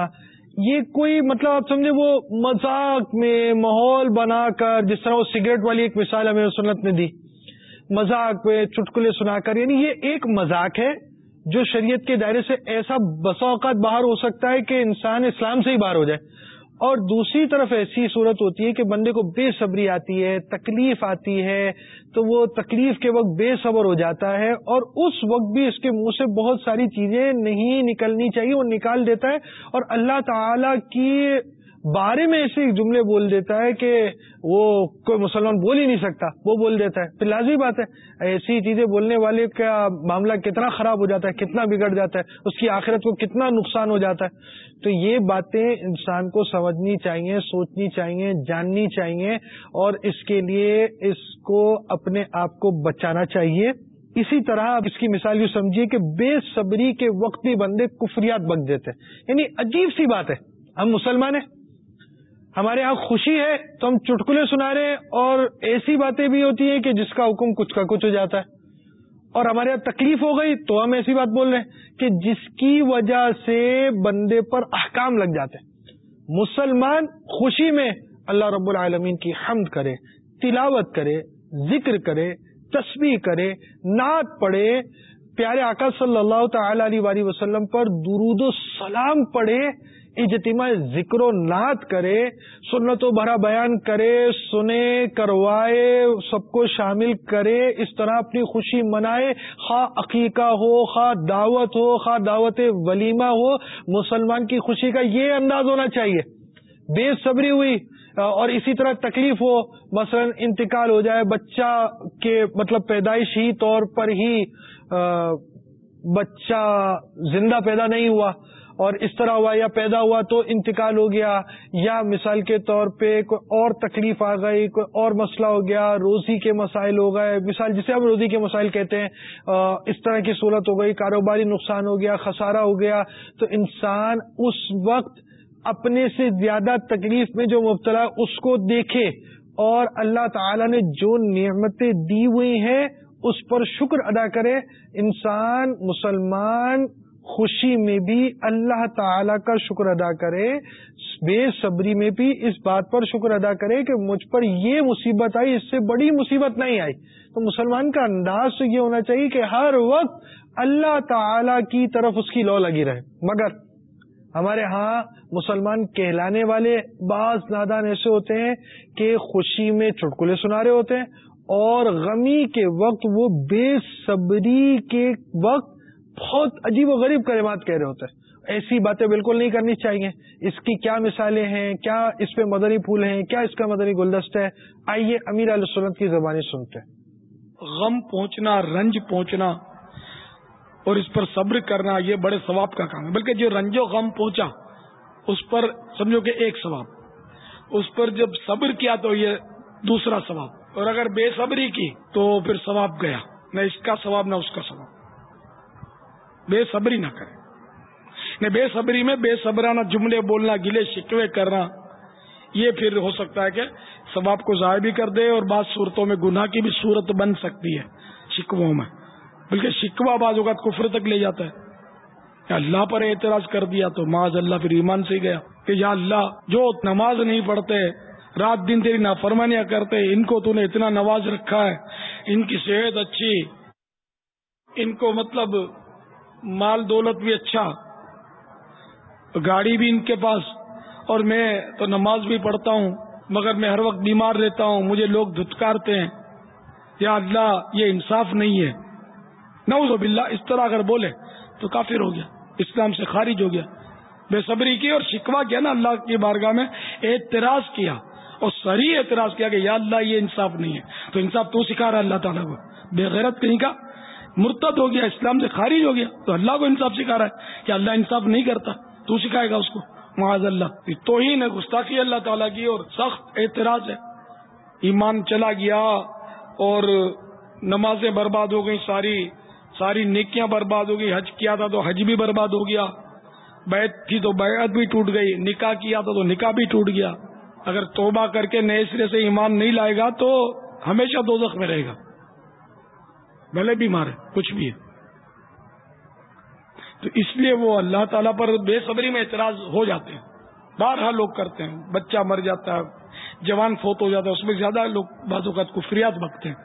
یہ کوئی مطلب آپ سمجھے وہ مذاق میں ماحول بنا کر، جس طرح وہ سگریٹ والی ایک مثال ہمیں سنت نے دی، مذاق میں چٹکلے سنا کر یعنی یہ ایک مذاق ہے جو شریعت کے دائرے سے ایسا بسا اوقات باہر ہو سکتا ہے کہ انسان اسلام سے ہی باہر ہو جائے۔ اور دوسری طرف ایسی صورت ہوتی ہے کہ بندے کو بے صبری آتی ہے، تکلیف آتی ہے، تو وہ تکلیف کے وقت بے صبر ہو جاتا ہے اور اس وقت بھی اس کے منہ سے بہت ساری چیزیں نہیں نکلنی چاہیے، وہ نکال دیتا ہے اور اللہ تعالی کی بارے میں ایسے جملے بول دیتا ہے کہ وہ کوئی مسلمان بول ہی نہیں سکتا، وہ بول دیتا ہے۔ پھر لازمی بات ہے، ایسی چیزیں بولنے والے کا معاملہ کتنا خراب ہو جاتا ہے، کتنا بگڑ جاتا ہے، اس کی آخرت کو کتنا نقصان ہو جاتا ہے۔ تو یہ باتیں انسان کو سمجھنی چاہیے، سوچنی چاہیے، جاننی چاہیے، اور اس کے لیے اس کو اپنے آپ کو بچانا چاہیے۔ اسی طرح اس کی مثال یوں سمجھیے کہ بے صبری کے وقت بھی بندے کفریات بک دیتے ہیں۔ یعنی عجیب سی بات ہے، ہم مسلمان ہیں۔ ہمارے یہاں خوشی ہے تو ہم چٹکلے سنا رہے ہیں اور ایسی باتیں بھی ہوتی ہیں کہ جس کا حکم کچھ کا کچھ ہو جاتا ہے۔ اور ہمارے یہاں تکلیف ہو گئی تو ہم ایسی بات بول رہے ہیں کہ جس کی وجہ سے بندے پر احکام لگ جاتے ہیں۔ مسلمان خوشی میں اللہ رب العالمین کی حمد کرے، تلاوت کرے، ذکر کرے، تسبیح کرے، نعت پڑھے۔ پیارے آقا صلی اللہ تعالی علیہ وسلم پر درود و سلام پڑھے اجتماع ذکر و نعت کرے، سنت و بھرا بیان کرے، سنے، کروائے، سب کو شامل کرے، اس طرح اپنی خوشی منائے، خواہ عقیقہ ہو، خواہ دعوت ہو، خواہ دعوت ولیمہ ہو، مسلمان کی خوشی کا یہ انداز ہونا چاہیے۔ بے صبری ہوئی، اور اسی طرح تکلیف ہو، مثلا انتقال ہو جائے، بچہ کے مطلب پیدائشی طور پر ہی بچہ زندہ پیدا نہیں ہوا اور اس طرح ہوا یا پیدا ہوا تو انتقال ہو گیا، یا مثال کے طور پہ کوئی اور تکلیف آ گئی، کوئی اور مسئلہ ہو گیا، روزی کے مسائل ہو گئے، مثال جسے ہم روزی کے مسائل کہتے ہیں اس طرح کی صورت ہو گئی، کاروباری نقصان ہو گیا، خسارہ ہو گیا، تو انسان اس وقت اپنے سے زیادہ تکلیف میں جو مبتلا، اس کو دیکھے اور اللہ تعالی نے جو نعمتیں دی ہوئی ہیں، اس پر شکر ادا کرے، انسان مسلمان خوشی میں بھی اللہ تعالی کا شکر ادا کرے، بے صبری میں بھی اس بات پر شکر ادا کرے کہ مجھ پر یہ مصیبت آئی، اس سے بڑی مصیبت نہیں آئی۔ تو مسلمان کا انداز تو یہ ہونا چاہیے کہ ہر وقت اللہ تعالی کی طرف اس کی لو لگی رہے۔ مگر ہمارے ہاں مسلمان کہلانے والے بعض نادان ایسے ہوتے ہیں کہ خوشی میں چٹکلے سنا رہے ہوتے ہیں اور غمی کے وقت وہ بے صبری کے وقت بہت عجیب و غریب کلمات کہہ رہے ہوتے ہیں۔ ایسی باتیں بالکل نہیں کرنی چاہیے۔ اس کی کیا مثالیں ہیں؟ کیا اس پہ مدنی پھول ہیں؟ کیا اس کا مدنی گلدست ہے؟ آئیے امیر علیہ سنت کی زبانی سنتے ہیں۔ غم پہنچنا، رنج پہنچنا اور اس پر صبر کرنا، یہ بڑے ثواب کا کام ہے۔ بلکہ جو رنج و غم پہنچا، اس پر سمجھو کہ ایک ثواب۔ اس پر جب صبر کیا تو یہ دوسرا ثواب۔ اور اگر بے صبری کی تو پھر ثواب گیا۔ نہ اس کا ثواب، نہ اس کا ثواب۔ بے صبری نہ کرے۔ نہ بے صبری میں بے صبرانہ جملے بولنا، گلے شکوے کرنا، یہ پھر ہو سکتا ہے کہ ثواب کو ضائع بھی کر دے اور بعض صورتوں میں گناہ کی بھی صورت بن سکتی ہے شکووں میں۔ بلکہ شکوا بعض اوقات کفر تک لے جاتا ہے۔ کہ اللہ پر اعتراض کر دیا تو معاذ اللہ پھر ایمان سے گیا کہ یا اللہ، جو نماز نہیں پڑھتے، رات دن تیری نافرمانیاں کرتے، ان کو تو نے اتنا نواز رکھا ہے، ان کی صحت اچھی، ان کو مطلب مال دولت بھی اچھا گاڑی بھی ان کے پاس، اور میں تو نماز بھی پڑھتا ہوں، مگر میں ہر وقت بیمار رہتا ہوں، مجھے لوگ دھتکارتے ہیں۔ یا اللہ، یہ انصاف نہیں ہے۔ نوز باللہ، اس طرح اگر بولے تو کافر ہو گیا، اسلام سے خارج ہو گیا۔ بے صبری کی اور شکوا کیا نا اللہ کی بارگاہ میں؟ اعتراض کیا، اور سری اعتراض کیا کہ یا اللہ، یہ انصاف نہیں ہے۔ تو انصاف تو سکھا رہا اللہ تعالیٰ کو۔ بے غیرت کہیں کا مرتد ہو گیا، اسلام سے خارج ہو گیا۔ تو اللہ کو انصاف سکھا رہا ہے کہ اللہ انصاف نہیں کرتا، تو سکھائے گا اس کو۔ معاذ اللہ۔ تو ہی نہ گستاخی اللہ تعالیٰ کی اور سخت اعتراض ہے۔ ایمان چلا گیا اور نمازیں برباد ہو گئی ساری ساری نیکیاں برباد ہو گئی حج کیا تھا تو حج بھی برباد ہو گیا۔ بیعت تھی تو بیعت بھی ٹوٹ گئی۔ نکاح کیا تھا تو نکاح بھی ٹوٹ گیا۔ اگر توبہ کر کے نئے سرے سے ایمان نہیں لائے گا تو ہمیشہ دو میں رہے گا۔ بھلے بھی مارے کچھ بھی ہے۔ تو اس لیے وہ اللہ تعالیٰ پر بے صبری میں اعتراض ہو جاتے ہیں۔ بارہ لوگ کرتے ہیں، بچہ مر جاتا ہے، جوان فوت ہو جاتا ہے، اس میں زیادہ لوگ بعض اوقات کو فریاد بکتے ہیں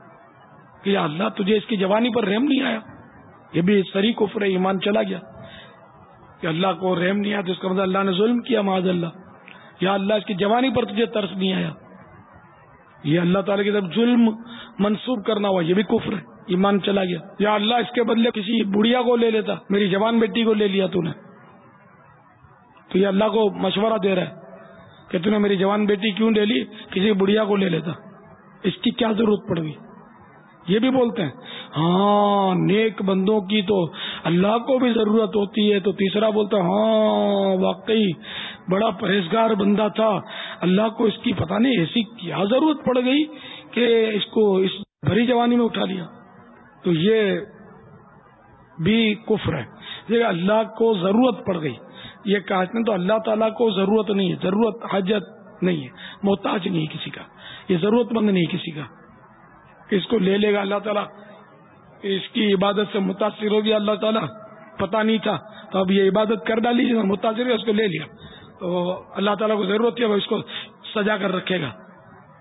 کہ یا اللہ تجھے اس کی جوانی پر رحم نہیں آیا۔ یہ بھی سری کفر ایمان چلا گیا۔ کہ اللہ کو رحم نہیں آیا تو اس کا مطلب اللہ نے ظلم کیا، معاذ اللہ۔ یا اللہ اس کی جوانی پر تجھے ترس نہیں آیا۔ یہ اللہ تعالیٰ کی طرف ظلم منسوب کرنا ہوا، یہ بھی کفر ہے۔ ایمان چلا گیا۔ یا اللہ، اس کے بدلے کسی بڑھیا کو لے لیتا، میری جوان بیٹی کو لے لیا تو نے۔ تو یہ اللہ کو مشورہ دے رہا ہے کہ تو نے میری جوان بیٹی کیوں لے لی؟ کسی بڑھیا کو لے لیتا۔ اس کی کیا ضرورت پڑ گئی؟ یہ بھی بولتے ہیں۔ ہاں نیک بندوں کی تو اللہ کو بھی ضرورت ہوتی ہے۔ تو تیسرا بولتا ہاں واقعی بڑا پرہیزگار بندہ تھا۔ اللہ کو اس کی پتہ نہیں، ایسی کیا ضرورت پڑ گئی کہ اس کو اس بھری جوانی میں اٹھا لیا۔ تو یہ بھی کفر ہے۔ اللہ کو ضرورت پڑ گئی۔ یہ کہتے تو اللہ تعالیٰ کو ضرورت نہیں ہے۔ ضرورت حاجت نہیں ہے۔ محتاج نہیں ہے کسی کا۔ یہ ضرورت مند نہیں کسی کا۔ اس کو لے لے گا اللہ تعالیٰ۔ اس کی عبادت سے متاثر ہو گیا اللہ تعالیٰ۔ پتا نہیں تھا۔ تو اب یہ عبادت کر ڈالی متاثر اس کو لے لیا۔ تو اللہ تعالیٰ کو ضرورت ہے وہ اس کو سجا کر رکھے گا۔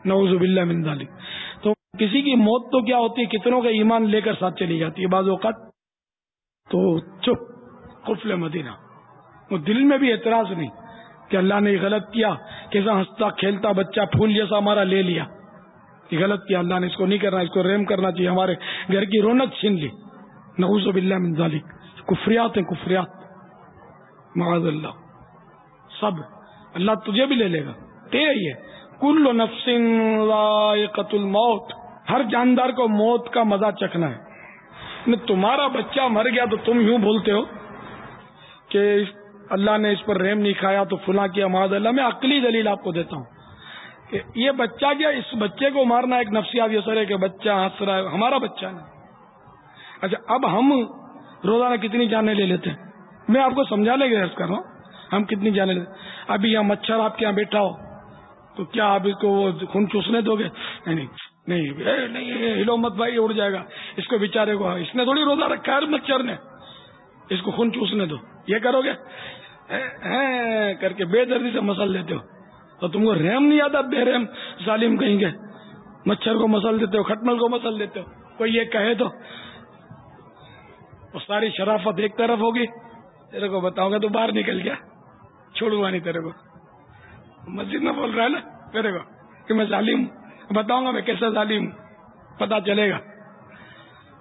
نوز باللہ من ذالک تو کسی کی موت تو کیا ہوتی ہے؟ کتنوں کا ایمان لے کر ساتھ چلی جاتی ہے بعض اوقات؟ تو چپ، قفل مدینہ۔ وہ دل میں بھی اعتراض نہیں کہ اللہ نے غلط کیا کیسا ہنستا کھیلتا بچہ پھول جیسا ہمارا لے لیا۔ یہ غلط کیا، اللہ نے اس کو نہیں کرنا، اس کو رحم کرنا چاہیے، ہمارے گھر کی رونق چھین لی۔ نوز باللہ من ذالک کفریات ہیں، کفریات۔ معاذ اللہ۔ سب۔ اللہ تجھے بھی لے لے گا۔ تیرے ہی ہے۔ کل نفس الموت۔ ہر جاندار کو موت کا مزہ چکھنا ہے۔ تمہارا بچہ مر گیا تو تم یوں بولتے ہو کہ اللہ نے اس پر رحم نہیں کھایا تو فلاں کیا معاذ اللہ، میں عقلی دلیل آپ کو دیتا ہوں کہ یہ بچہ کیا اس بچے کو مارنا ایک نفسیات اثر ہے کہ بچہ ہنس رہا ہے، ہمارا بچہ نہیں۔ اچھا اب ہم روزانہ کتنی جانیں لے لیتے ہیں؟ میں آپ کو سمجھانے کی کر رہا ہوں، ہم کتنی جانے ابھی یہاں مچھر آپ کے یہاں بیٹھا ہو، تو کیا آپ اس کو وہ خون چوسنے دو گے؟ نہیں۔ نہیں ہلو مت بھائی، اڑ جائے گا۔ اس کو بےچارے کو، اس نے تھوڑی روزہ رکھا ہے مچھر نے۔ اس کو خون چوسنے دو۔ یہ کرو گے؟ کر کے بے دردی سے مسل دیتے ہو۔ تو تم کو رحم نہیں آتا، بے رحم ظالم کہیں گے۔ مچھر کو مسل دیتے ہو، کھٹمل کو مسل دیتے ہو۔ کوئی یہ کہے تو۔ ساری شرافت ایک طرف ہوگی۔ تیرے کو بتاؤں گا تو باہر نکل گیا۔ چھوڑوں گا نہیں تیرے کو۔ مسجد میں بول رہا ہے نا تیرے کو کہ میں ظالم بتاؤں گا میں کیسا ظالم پتا چلے گا۔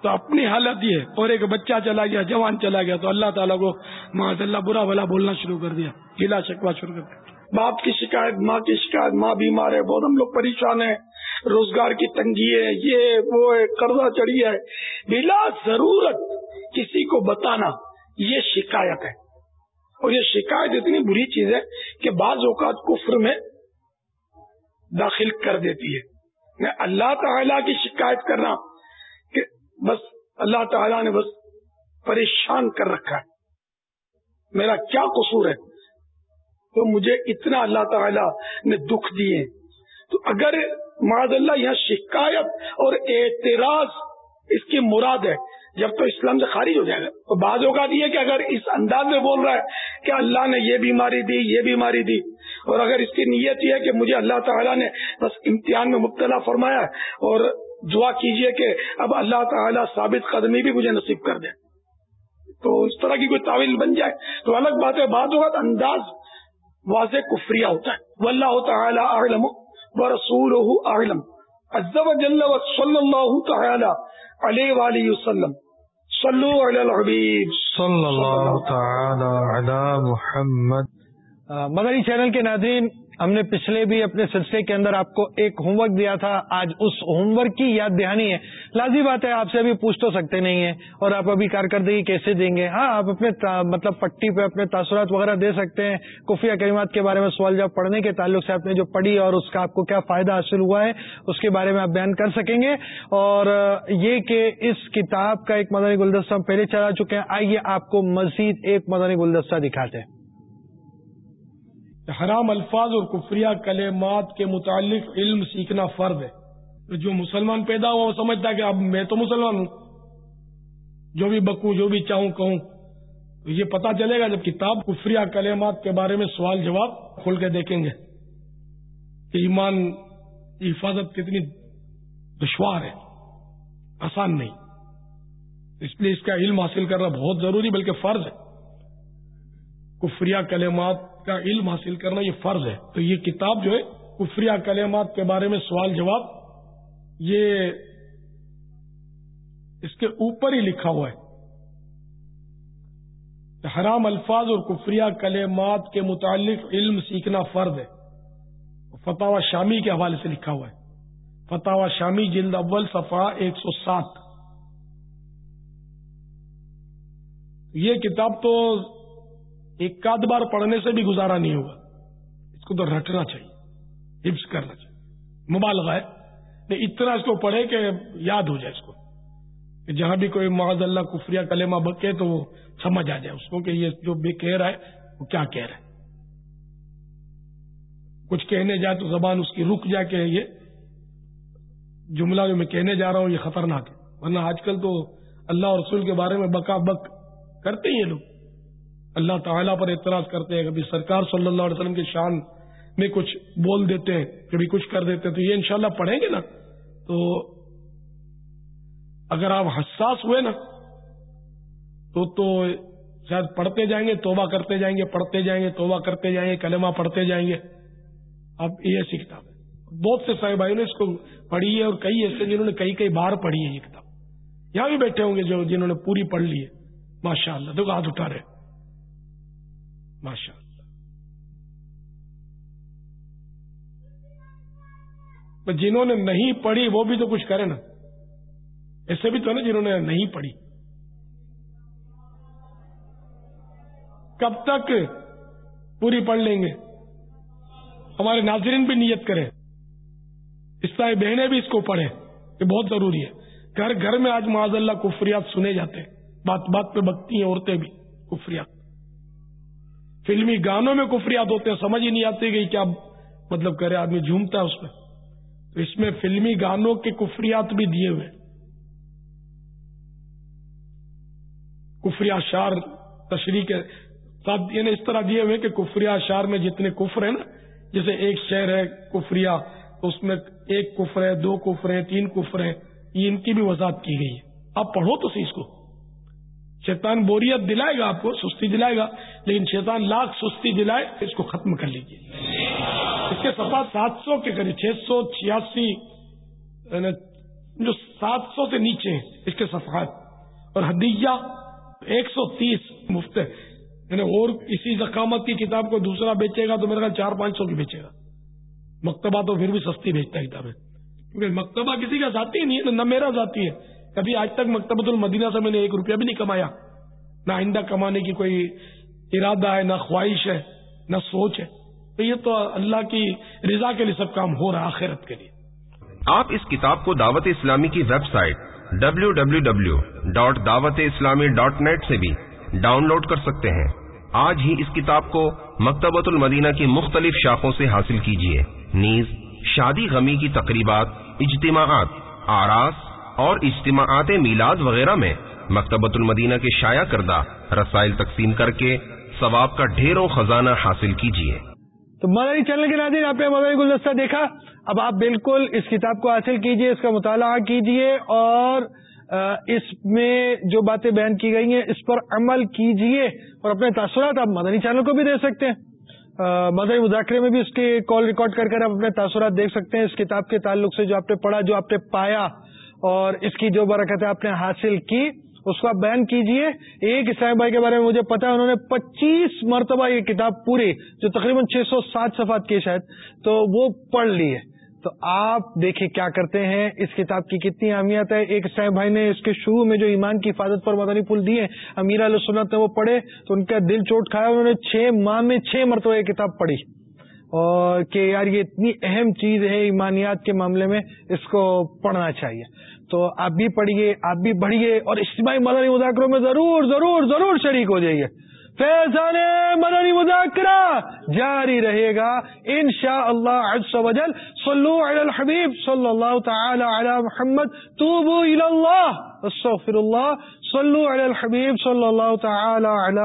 تو اپنی حالت یہ اور ایک بچہ چلا گیا، جوان چلا گیا، تو اللہ تعالیٰ کو ماں اللہ برا بلا بولنا شروع کر دیا، گلا شکوا شروع کر دیا۔ باپ کی شکایت، ماں کی شکایت، ماں بیمار ہے، بہت ہم لوگ پریشان ہیں، روزگار کی تنگی ہے، یہ وہ قرضہ چڑھی ہے۔ بلا ضرورت کسی کو بتانا، یہ شکایت ہے۔ اور یہ شکایت اتنی بری چیز ہے کہ بعض اوقات کفر میں داخل کر دیتی ہے۔ میں اللہ تعالی کی شکایت کر رہا ہوں کہ بس اللہ تعالیٰ نے بس پریشان کر رکھا ہے۔ میرا کیا قصور ہے؟ تو مجھے اتنا اللہ تعالیٰ نے دکھ دیے۔ تو اگر معذ اللہ یہاں شکایت اور اعتراض اس کی مراد ہے جب تو اسلام سے خارج ہو جائے گا۔ تو بعض اوقات یہ کہ اگر اس انداز میں بول رہا ہے کہ اللہ نے یہ بیماری دی، یہ بیماری دی، اور اگر اس کی نیت یہ ہے کہ مجھے اللہ تعالیٰ نے بس امتحان میں مبتلا فرمایا اور دعا کیجیے کہ اب اللہ تعالیٰ ثابت قدمی بھی مجھے نصیب کر دے۔ تو اس طرح کی کوئی تعویل بن جائے۔ تو الگ بات ہے، بعض اوقات انداز واضح کفریہ ہوتا ہے۔ واللہ تعالی اعلم ورسولہ اعلم۔ عز و جل و صلی اللہ تعالی علیہ وآلہ وسلم. صلو علی الحبیب. صلی اللہ تعالی علی محمد. مدنی چینل کے ناظرین ہم نے پچھلے بھی اپنے سلسلے کے اندر آپ کو ایک ہوم ورک دیا تھا، آج اس ہوم ورک کی یاد دہانی ہے۔ لازمی بات ہے، آپ سے ابھی پوچھ تو سکتے نہیں ہیں اور آپ ابھی کارکردگی کیسے دیں گے؟ ہاں آپ اپنے مطلب پٹی پہ اپنے تاثرات وغیرہ دے سکتے ہیں۔ کفیہ کریمات کے بارے میں سوال جواب پڑھنے کے تعلق سے آپ نے جو پڑھی اور اس کا آپ کو کیا فائدہ حاصل ہوا ہے، اس کے بارے میں آپ بیان کر سکیں گے۔ اور یہ کہ اس کتاب کا ایک مدنی گلدستہ ہم پہلے چلا چکے ہیں۔ آئیے آپ کو مزید ایک مدنی گلدستہ دکھاتے ہیں۔ حرام الفاظ اور کفریہ کلمات کے متعلق علم سیکھنا فرض ہے۔ جو مسلمان پیدا ہوا وہ سمجھتا ہے کہ اب میں تو مسلمان ہوں۔ جو بھی بکوں، جو بھی چاہوں کہوں۔ تو یہ پتا چلے گا جب کتاب کفریہ کلمات کے بارے میں سوال جواب کھول کے دیکھیں گے کہ ایمان کی حفاظت کتنی دشوار ہے، آسان نہیں۔ اس لیے اس کا علم حاصل کرنا بہت ضروری بلکہ فرض ہے۔ کفریہ کلمات کا علم حاصل کرنا یہ فرض ہے۔ تو یہ کتاب جو ہے، کفریہ کلمات کے بارے میں سوال جواب، یہ اس کے اوپر ہی لکھا ہوا ہے۔ حرام الفاظ اور کفریہ کلمات کے متعلق علم سیکھنا فرض ہے۔ فتح شامی کے حوالے سے لکھا ہوا ہے۔ فتح شامی جلد اول، صفحہ ایک سو سات۔ یہ کتاب تو ایک آدھ بار پڑھنے سے بھی گزارا نہیں ہوگا۔ اس کو تو رٹنا چاہیے۔ حفظ کرنا چاہیے۔ مبالغہ ہے۔ اتنا اس کو پڑھے کہ یاد ہو جائے اس کو۔ کہ جہاں بھی کوئی معاذ اللہ کفریہ کلمہ بکے تو وہ سمجھ آ جائے اس کو کہ یہ جو بھی کہہ رہا ہے، وہ کیا کہہ رہا ہے۔ کچھ کہنے جائے تو زبان اس کی رک جائے کہ یہ جملہ جو میں کہنے جا رہا ہوں، یہ خطرناک ہے۔ ورنہ آج کل تو اللہ اور رسول کے بارے میں بکا بک کرتے ہی یہ لوگ۔ اللہ تعالیٰ پر اعتراض کرتے ہیں، کبھی سرکار صلی اللہ علیہ وسلم کی شان میں کچھ بول دیتے ہیں، کبھی کچھ کر دیتے ہیں، تو یہ انشاءاللہ پڑھیں گے نا۔ تو اگر آپ حساس ہوئے نا، تو تو شاید پڑھتے جائیں گے، توبہ کرتے جائیں گے، پڑھتے جائیں گے، توبہ کرتے جائیں گے، کلمہ پڑھتے جائیں گے۔ اب یہ ایسی کتاب ہے۔ بہت سے صاحب بھائیوں نے اس کو پڑھی ہے اور کئی ایسے جنہوں نے کئی کئی بار پڑھی ہے یہ کتاب۔ یہاں بھی بیٹھے ہوں گے جو جنہوں نے پوری پڑھ لی ہے۔ ماشاء اللہ دیکھو ہاتھ اٹھا رہے ماشاء اللہ۔ جنہوں نے نہیں پڑھی، وہ بھی تو کچھ کرے نا۔ ایسے بھی تو نا جنہوں نے نہیں پڑھی۔ کب تک پوری پڑھ لیں گے؟ ہمارے ناظرین بھی نیت کریں۔ اس طرح بہنیں بھی اس کو پڑھیں، یہ بہت ضروری ہے۔ گھر گھر میں آج معاذ اللہ کفریات سنے جاتے ہیں۔ بات بات پہ بکتی ہیں عورتیں بھی، کفریات۔ فلمی گانوں میں کفریات ہوتے ہیں، سمجھ ہی نہیں آتی کہ کیا مطلب کرے، آدمی جھومتا ہے اس میں۔ تو اس میں فلمی گانوں کے کفریات بھی دیے ہوئے کفری اشار تشریح کے ساتھ یعنی اس طرح دیے ہوئے کہ کفری اشار میں جتنے کفر ہیں نا، جیسے ایک شہر ہے کفریا اس میں ایک کفر ہے، دو کفر ہے تین کفر ہے یہ ان کی بھی وضاحت کی گئی ہے۔ آپ پڑھو تو صحیح اس کو۔ شیطان بوریت دلائے گا آپ کو، سستی دلائے گا۔ لیکن شیطان لاکھ سستی دلائے، اس کو ختم کر لیجیے اس کے سفا سات سو کے قریب، چھ سو چھیاسی یعنی جو سات سو سے نیچے ہیں، اس کے صفحات۔ اور حدیہ ایک سو تیس مفت ہے۔ یعنی اور اسی زکامت کی کتاب کو دوسرا بیچے گا تو میرے خیال چار پانچ سو کی بیچے گا۔ مکتبہ تو پھر بھی سستی بیچتا ہے کتابیں۔ کیونکہ مکتبہ کسی کا ذاتی نہیں ہے، نہ میرا ذاتی ہے۔ کبھی آج تک مکتبۃ المدینہ سے میں نے ایک روپیہ بھی نہیں کمایا۔ نہ آئندہ کمانے کی کوئی ارادہ ہے، نہ خواہش ہے، نہ سوچ ہے۔ تو یہ تو اللہ کی رضا کے لیے سب کام ہو رہا آخرت کے لیے۔ آپ اس کتاب کو دعوت اسلامی کی website W W W dot Dawat Islami dot net سے بھی ڈاؤن لوڈ کر سکتے ہیں۔ آج ہی اس کتاب کو مکتبۃ المدینہ کی مختلف شاخوں سے حاصل کیجیے نیز، شادی غمی کی تقریبات، اجتماعات، آراس اور اجتماعات میلاد وغیرہ میں مکتبۃ المدینہ کے شائع کردہ رسائل تقسیم کر کے ثواب کا ڈھیروں خزانہ حاصل کیجیے تو مدری جی، چینل کے ناظرین، آپ نے مدری جی گلدستہ دیکھا۔ اب آپ بالکل اس کتاب کو حاصل کیجیے، اس کا مطالعہ کیجیے اور اس میں جو باتیں بیان کی گئی ہیں، اس پر عمل کیجیے اور اپنے تاثرات آپ مدنی جی چینل کو بھی دے سکتے ہیں۔ مدنی مذاکرے میں بھی اس کے کال ریکارڈ کر کر آپ اپنے تاثرات دیکھ سکتے ہیں۔ اس کتاب کے تعلق سے جو آپ نے پڑھا، جو آپ نے پایا اور اس کی جو برکتیں آپ نے حاصل کی۔ اس کو آپ بیان کیجیے۔ ایک اسلام بھائی کے بارے میں مجھے پتا ہے، انہوں نے پچیس مرتبہ یہ کتاب پوری، جو تقریباً چھ سو سات صفحات کی شاید، تو وہ پڑھ لی ہے۔ تو آپ دیکھیں کیا کرتے ہیں۔ اس کتاب کی کتنی اہمیت ہے۔ ایک اسلام بھائی نے اس کے شروع میں جو ایمان کی حفاظت پر مدنی پل دیے، امیر علیہ سنت نے وہ پڑھے، تو ان کا دل چوٹ کھایا۔ انہوں نے چھ ماہ میں چھ مرتبہ یہ کتاب پڑھی۔ اور کہ یار یہ اتنی اہم چیز ہے ایمانیات کے معاملے میں، اس کو پڑھنا چاہیے۔ تو آپ بھی پڑھیے، آپ بھی بڑھیے اور اجتماعی مدنی مذاکروں میں ضرور ضرور ضرور شریک ہو جائیے۔ فیضان مدنی مذاکرہ جاری رہے گا۔ ان شاء اللہ صلو علی الحبیب صلی اللہ تعالی علی محمد، توبو اللہ، صلو علی الحبیب صلی اللہ تعالی علی